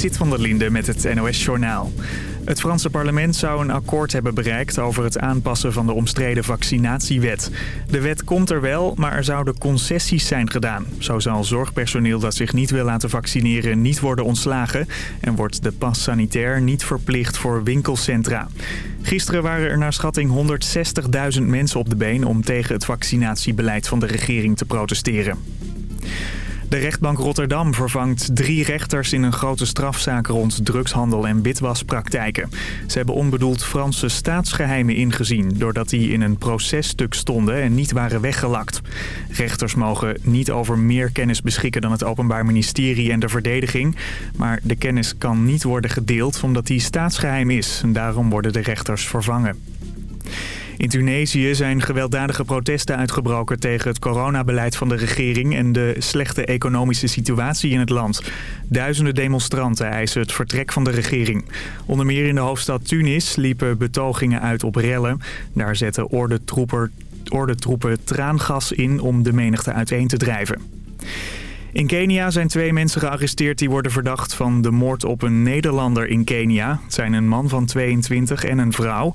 Sit van der Linde met het NOS-journaal. Het Franse parlement zou een akkoord hebben bereikt over het aanpassen van de omstreden vaccinatiewet. De wet komt er wel, maar er zouden concessies zijn gedaan. Zo zal zorgpersoneel dat zich niet wil laten vaccineren niet worden ontslagen... en wordt de pas sanitair niet verplicht voor winkelcentra. Gisteren waren er naar schatting 160.000 mensen op de been om tegen het vaccinatiebeleid van de regering te protesteren. De rechtbank Rotterdam vervangt drie rechters in een grote strafzaak rond drugshandel en witwaspraktijken. Ze hebben onbedoeld Franse staatsgeheimen ingezien... doordat die in een processtuk stonden en niet waren weggelakt. Rechters mogen niet over meer kennis beschikken dan het Openbaar Ministerie en de verdediging. Maar de kennis kan niet worden gedeeld omdat die staatsgeheim is. En daarom worden de rechters vervangen. In Tunesië zijn gewelddadige protesten uitgebroken tegen het coronabeleid van de regering en de slechte economische situatie in het land. Duizenden demonstranten eisen het vertrek van de regering. Onder meer in de hoofdstad Tunis liepen betogingen uit op rellen. Daar zetten ordentroepen, ordentroepen traangas in om de menigte uiteen te drijven. In Kenia zijn twee mensen gearresteerd die worden verdacht van de moord op een Nederlander in Kenia. Het zijn een man van 22 en een vrouw.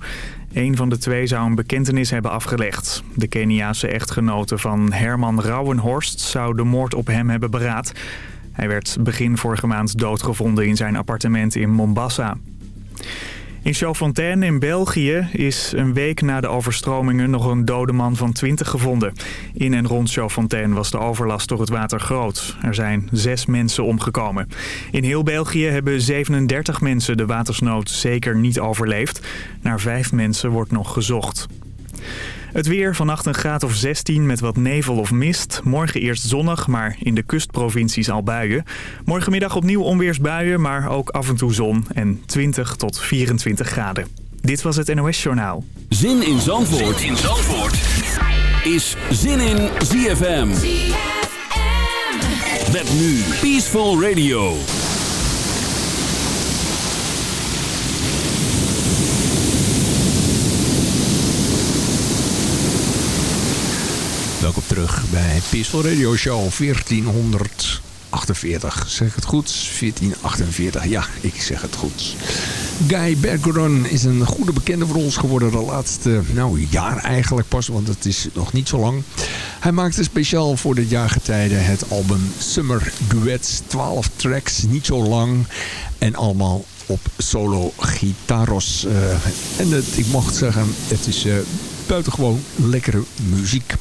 Een van de twee zou een bekentenis hebben afgelegd. De Keniaanse echtgenote van Herman Rauwenhorst zou de moord op hem hebben beraad. Hij werd begin vorige maand doodgevonden in zijn appartement in Mombasa. In Chaudfontaine in België is een week na de overstromingen nog een dode man van 20 gevonden. In en rond Chaudfontaine was de overlast door het water groot. Er zijn zes mensen omgekomen. In heel België hebben 37 mensen de watersnood zeker niet overleefd. Naar vijf mensen wordt nog gezocht. Het weer, vannacht een graad of 16 met wat nevel of mist. Morgen eerst zonnig, maar in de kustprovincies al buien. Morgenmiddag opnieuw onweersbuien, maar ook af en toe zon. En 20 tot 24 graden. Dit was het NOS Journaal. Zin in Zandvoort, zin in Zandvoort. is Zin in ZFM. ZFM. Met nu Peaceful Radio. Welkom terug bij Peaceful Radio Show 1448. Zeg het goed? 1448, ja, ik zeg het goed. Guy Bergeron is een goede bekende voor ons geworden de laatste nou, jaar eigenlijk pas, want het is nog niet zo lang. Hij maakte speciaal voor dit jaargetijde het album Summer Duets. 12 tracks, niet zo lang en allemaal op solo gitaros. Uh, en het, ik mocht zeggen, het is uh, buitengewoon lekkere muziek.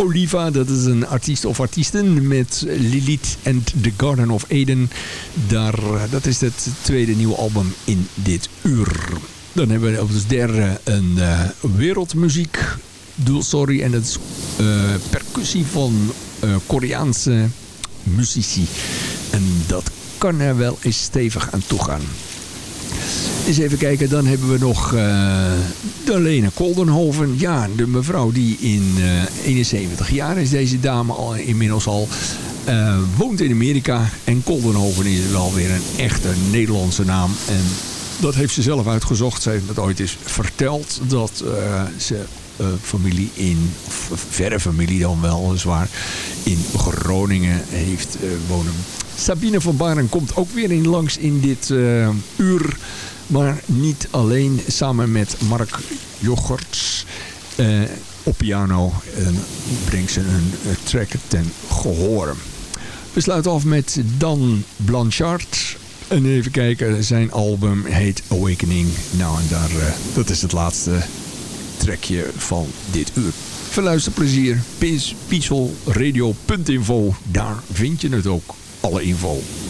Oliva, dat is een artiest of artiesten met Lilith and the Garden of Eden. Daar, dat is het tweede nieuwe album in dit uur. Dan hebben we op het derde een uh, wereldmuziek. Sorry, en dat is uh, percussie van uh, Koreaanse muzici. En dat kan er wel eens stevig aan toe gaan. Eens even kijken, dan hebben we nog uh, Lene Koldenhoven. Ja, de mevrouw die in uh, eh, 71 jaar is. Deze dame al, inmiddels al uh, woont in Amerika. En Koldenhoven is wel weer een echte Nederlandse naam. En dat heeft ze zelf uitgezocht. Ze heeft het ooit eens verteld dat ze familie in, of verre familie dan wel, zwaar, in Groningen heeft wonen. Sabine van Baren komt ook weer in langs in dit uur. Maar niet alleen, samen met Mark Jocherts eh, op piano brengt ze een uh, track ten gehoor. We sluiten af met Dan Blanchard. En even kijken, zijn album heet Awakening. Nou, en daar, dat is het laatste trackje van dit uur. Veel luisterplezier. Peacefulradio.info. Daar vind je het ook. Alle info.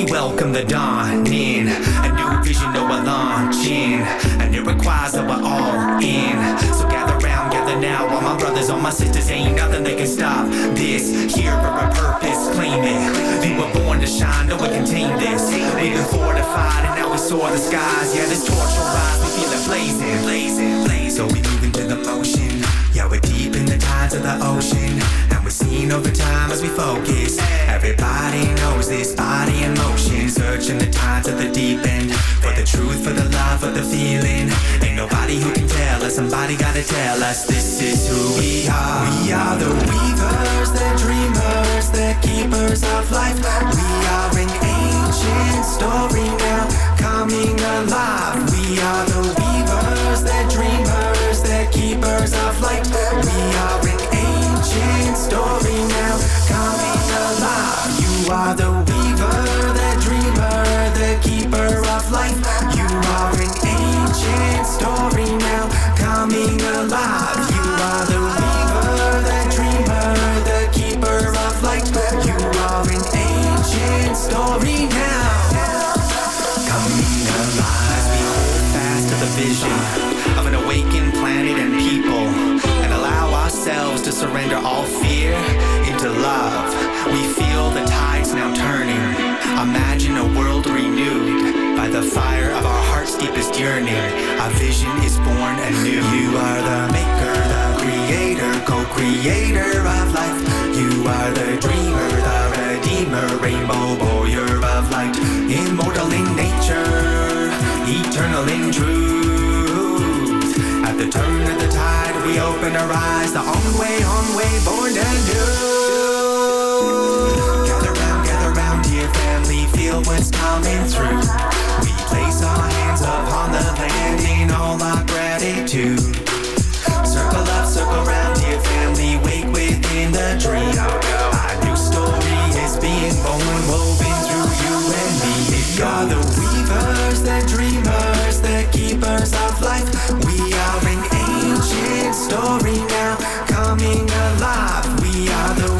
The deep somebody gotta tell us this is who we are. We are the weavers, the dreamers, the keepers of life. We are an ancient story now, coming alive. We are the weavers, the dreamers, the keepers of light. We are an ancient story now, coming alive. You are the weaver, the dreamer, the keeper of life. You are an ancient story now, coming alive. You are the weaver, the dreamer, the keeper of light. You are an ancient story now, coming alive. We hold fast to the vision of an awakened planet and people, and allow ourselves to surrender all fear into love. We feel the tides now turning. Imagine a world renewed by the fire of our heart's deepest yearning. Our vision is born anew. You are the maker, the creator, co-creator of life. You are the dreamer, the redeemer, rainbow warrior of light. Immortal in nature, eternal in truth. At the turn of the tide, we open our eyes. The on way, on way, born anew. Gather round, gather round, dear family, feel what's coming through. Place our hands upon the land in all our gratitude. Circle up, circle round, dear family, wake within the dream. A new story is being born, woven through you and me. We are the weavers, the dreamers, the keepers of life. We are an ancient story now, coming alive. We are the